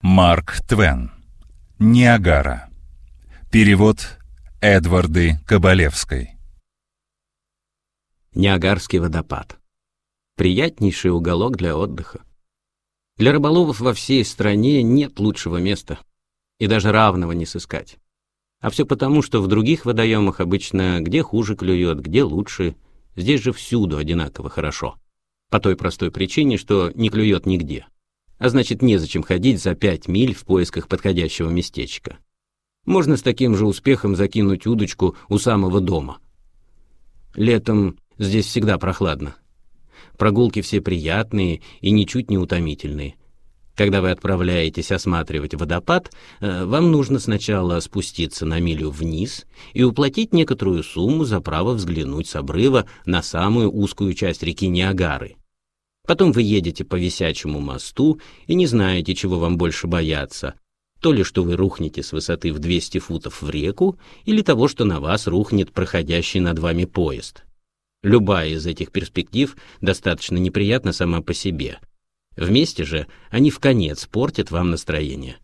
Марк Твен. Ниагара. Перевод Эдварды Кабалевской. Ниагарский водопад. Приятнейший уголок для отдыха. Для рыболовов во всей стране нет лучшего места. И даже равного не сыскать. А все потому, что в других водоемах обычно где хуже клюет, где лучше. Здесь же всюду одинаково хорошо. По той простой причине, что не клюет нигде а значит, незачем ходить за пять миль в поисках подходящего местечка. Можно с таким же успехом закинуть удочку у самого дома. Летом здесь всегда прохладно. Прогулки все приятные и ничуть не утомительные. Когда вы отправляетесь осматривать водопад, э, вам нужно сначала спуститься на милю вниз и уплатить некоторую сумму за право взглянуть с обрыва на самую узкую часть реки Ниагары. Потом вы едете по висячему мосту и не знаете, чего вам больше бояться. То ли, что вы рухнете с высоты в 200 футов в реку, или того, что на вас рухнет проходящий над вами поезд. Любая из этих перспектив достаточно неприятна сама по себе. Вместе же они в конец портят вам настроение.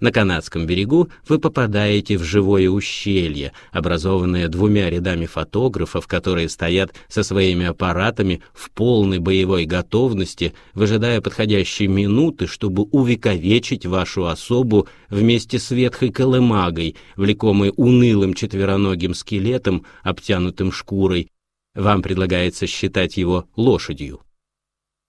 На канадском берегу вы попадаете в живое ущелье, образованное двумя рядами фотографов, которые стоят со своими аппаратами в полной боевой готовности, выжидая подходящей минуты, чтобы увековечить вашу особу вместе с ветхой колымагой, влекомой унылым четвероногим скелетом, обтянутым шкурой. Вам предлагается считать его лошадью.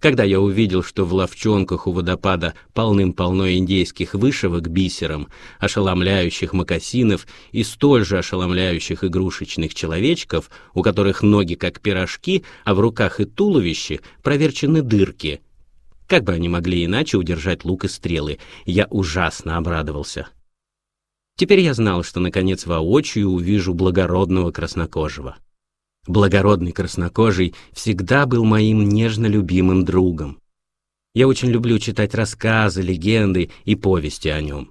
Когда я увидел, что в ловчонках у водопада полным-полно индейских вышивок бисером, ошеломляющих мокасинов и столь же ошеломляющих игрушечных человечков, у которых ноги как пирожки, а в руках и туловище проверчены дырки, как бы они могли иначе удержать лук и стрелы, я ужасно обрадовался. Теперь я знал, что наконец воочию увижу благородного краснокожего. Благородный краснокожий всегда был моим нежно любимым другом. Я очень люблю читать рассказы, легенды и повести о нем.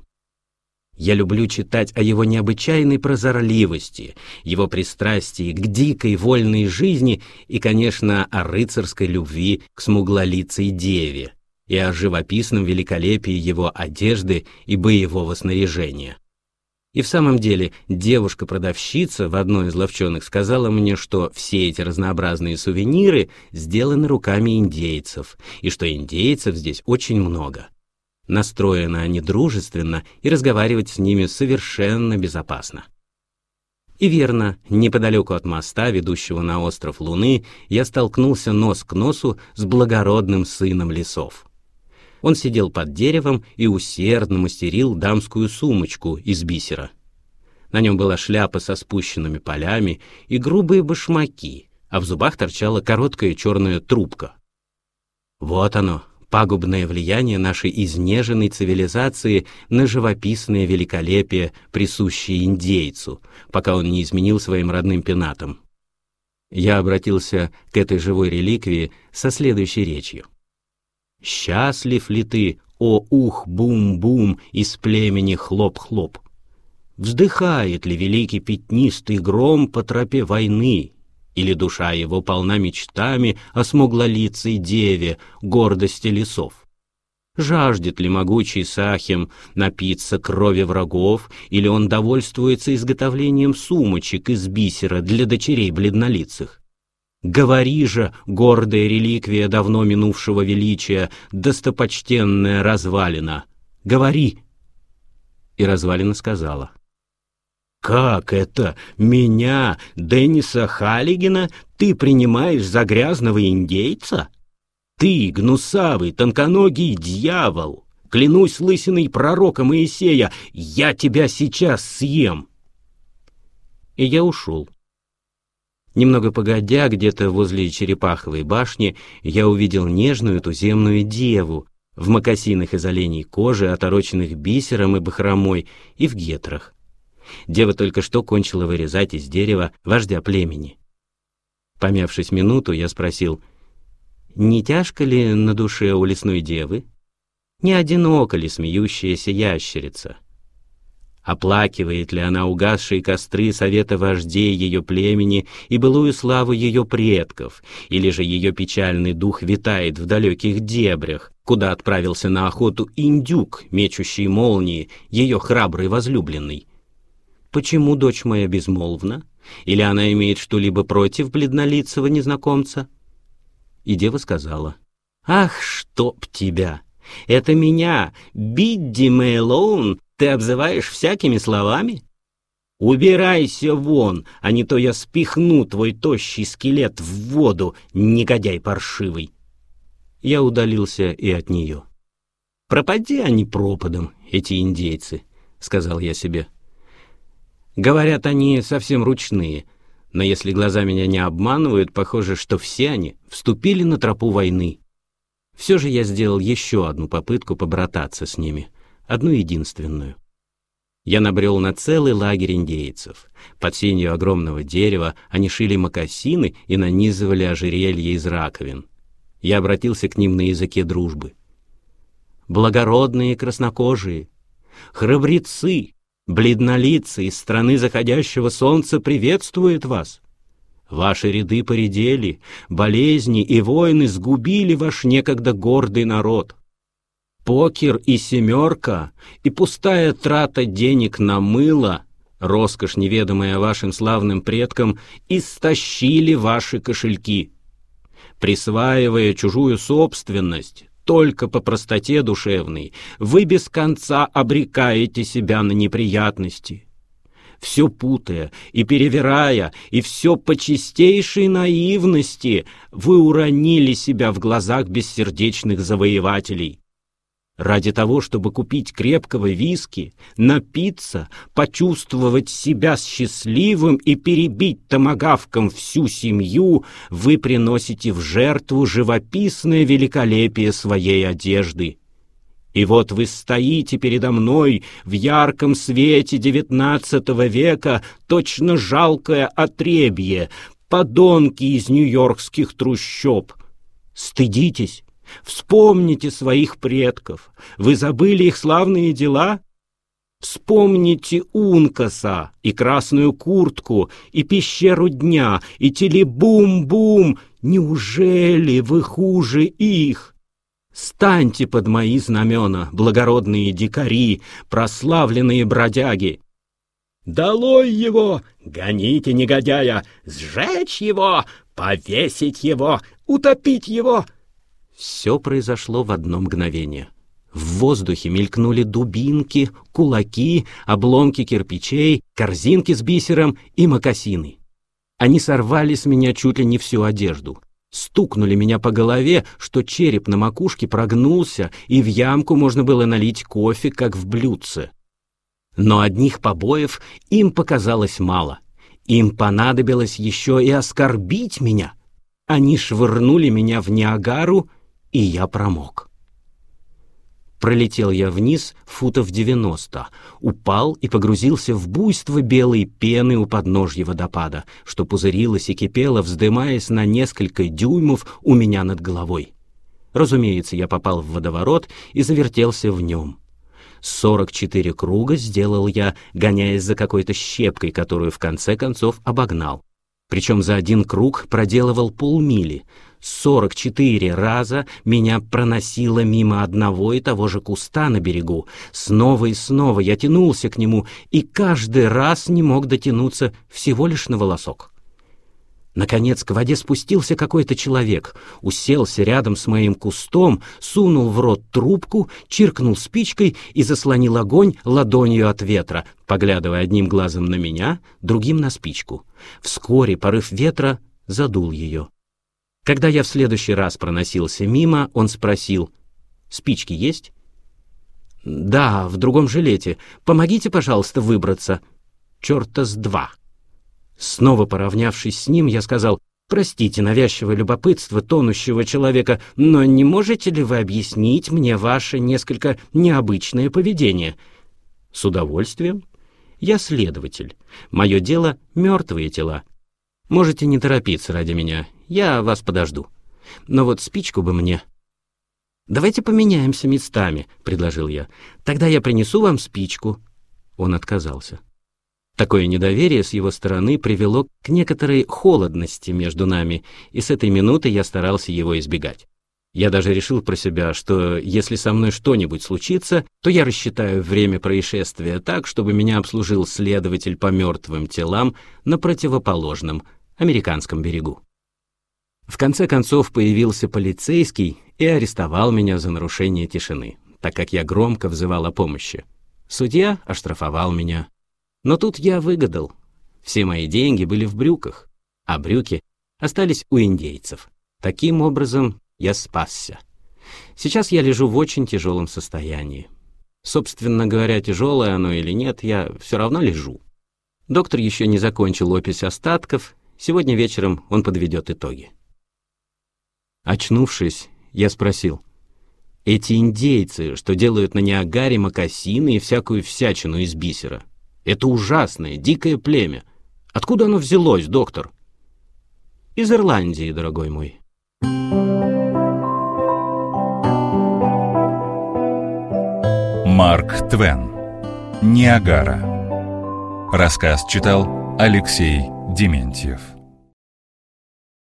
Я люблю читать о его необычайной прозорливости, его пристрастии к дикой вольной жизни и, конечно, о рыцарской любви к смуглолицей деве и о живописном великолепии его одежды и боевого снаряжения. И в самом деле девушка-продавщица в одной из ловчонок сказала мне, что все эти разнообразные сувениры сделаны руками индейцев, и что индейцев здесь очень много. Настроены они дружественно, и разговаривать с ними совершенно безопасно. И верно, неподалеку от моста, ведущего на остров Луны, я столкнулся нос к носу с благородным сыном лесов. Он сидел под деревом и усердно мастерил дамскую сумочку из бисера. На нем была шляпа со спущенными полями и грубые башмаки, а в зубах торчала короткая черная трубка. Вот оно, пагубное влияние нашей изнеженной цивилизации на живописное великолепие, присущее индейцу, пока он не изменил своим родным пенатом. Я обратился к этой живой реликвии со следующей речью. Счастлив ли ты, о ух-бум-бум из племени хлоп-хлоп? Вздыхает ли великий пятнистый гром по тропе войны? Или душа его полна мечтами о смуглолицей деве, гордости лесов? Жаждет ли могучий Сахим напиться крови врагов, или он довольствуется изготовлением сумочек из бисера для дочерей бледнолицых? Говори же, гордая реликвия давно минувшего величия, достопочтенная развалина, говори!» И развалина сказала. «Как это? Меня, Денниса Халлигена, ты принимаешь за грязного индейца? Ты, гнусавый, тонконогий дьявол! Клянусь лысиной пророка Моисея, я тебя сейчас съем!» И я ушел Немного погодя, где-то возле Черепаховой башни, я увидел нежную туземную деву в мокасинах из оленей кожи, отороченных бисером и бахромой, и в гетрах. Дева только что кончила вырезать из дерева вождя племени. Помявшись минуту, я спросил, не тяжко ли на душе у лесной девы? Не одиноко ли смеющаяся ящерица? Оплакивает ли она угасшие костры совета вождей ее племени и былую славу ее предков, или же ее печальный дух витает в далеких дебрях, куда отправился на охоту индюк, мечущий молнии, ее храбрый возлюбленный? Почему дочь моя безмолвна? Или она имеет что-либо против бледнолицего незнакомца? И дева сказала, «Ах, чтоб тебя! Это меня, Бидди Мэйлоун, ты обзываешь всякими словами? Убирайся вон, а не то я спихну твой тощий скелет в воду, негодяй паршивый. Я удалился и от нее. Пропади они пропадом, эти индейцы, сказал я себе. Говорят, они совсем ручные, но если глаза меня не обманывают, похоже, что все они вступили на тропу войны. Все же я сделал еще одну попытку побрататься с ними — одну единственную. Я набрел на целый лагерь индейцев. Под сенью огромного дерева они шили мокасины и нанизывали ожерелья из раковин. Я обратился к ним на языке дружбы. «Благородные краснокожие, храбрецы, бледнолицы из страны заходящего солнца приветствуют вас. Ваши ряды поредели, болезни и войны сгубили ваш некогда гордый народ. Покер и семерка, и пустая трата денег на мыло, роскошь, неведомая вашим славным предкам, истощили ваши кошельки. Присваивая чужую собственность, только по простоте душевной, вы без конца обрекаете себя на неприятности. Все путая и перевирая, и все по чистейшей наивности, вы уронили себя в глазах бессердечных завоевателей. Ради того, чтобы купить крепкого виски, напиться, почувствовать себя счастливым и перебить томагавком всю семью, вы приносите в жертву живописное великолепие своей одежды. И вот вы стоите передо мной в ярком свете девятнадцатого века, точно жалкое отребье, подонки из нью-йоркских трущоб. Стыдитесь, Вспомните своих предков. Вы забыли их славные дела? Вспомните Ункаса и красную куртку, и пещеру дня, и телебум-бум. Неужели вы хуже их? Станьте под мои знамена, благородные дикари, прославленные бродяги. Долой его! Гоните негодяя! Сжечь его! Повесить его! Утопить его! Все произошло в одно мгновение. В воздухе мелькнули дубинки, кулаки, обломки кирпичей, корзинки с бисером и мокасины. Они сорвали с меня чуть ли не всю одежду. Стукнули меня по голове, что череп на макушке прогнулся, и в ямку можно было налить кофе, как в блюдце. Но одних побоев им показалось мало. Им понадобилось еще и оскорбить меня. Они швырнули меня в Ниагару и я промок. Пролетел я вниз футов девяносто, упал и погрузился в буйство белой пены у подножья водопада, что пузырилось и кипело, вздымаясь на несколько дюймов у меня над головой. Разумеется, я попал в водоворот и завертелся в нем. Сорок четыре круга сделал я, гоняясь за какой-то щепкой, которую в конце концов обогнал. Причем за один круг проделывал полмили, 44 раза меня проносило мимо одного и того же куста на берегу. Снова и снова я тянулся к нему и каждый раз не мог дотянуться всего лишь на волосок. Наконец к воде спустился какой-то человек, уселся рядом с моим кустом, сунул в рот трубку, чиркнул спичкой и заслонил огонь ладонью от ветра, поглядывая одним глазом на меня, другим на спичку. Вскоре порыв ветра задул ее. Когда я в следующий раз проносился мимо, он спросил, «Спички есть?» «Да, в другом жилете. Помогите, пожалуйста, выбраться». «Черта с два». Снова поравнявшись с ним, я сказал, «Простите навязчивое любопытство тонущего человека, но не можете ли вы объяснить мне ваше несколько необычное поведение?» «С удовольствием. Я следователь. Мое дело — мертвые тела. Можете не торопиться ради меня, я вас подожду. Но вот спичку бы мне. Давайте поменяемся местами, предложил я. Тогда я принесу вам спичку. Он отказался. Такое недоверие с его стороны привело к некоторой холодности между нами, и с этой минуты я старался его избегать. Я даже решил про себя, что если со мной что-нибудь случится, то я рассчитаю время происшествия так, чтобы меня обслужил следователь по мертвым телам на противоположном американском берегу. В конце концов появился полицейский и арестовал меня за нарушение тишины, так как я громко взывал о помощи. Судья оштрафовал меня. Но тут я выгадал. Все мои деньги были в брюках, а брюки остались у индейцев. Таким образом, я спасся. Сейчас я лежу в очень тяжелом состоянии. Собственно говоря, тяжелое оно или нет, я все равно лежу. Доктор еще не закончил опись остатков, сегодня вечером он подведет итоги. Очнувшись, я спросил, «Эти индейцы, что делают на Ниагаре мокасины и всякую всячину из бисера, это ужасное, дикое племя. Откуда оно взялось, доктор?» «Из Ирландии, дорогой мой». Марк Твен. Ниагара. Рассказ читал Алексей Дементьев.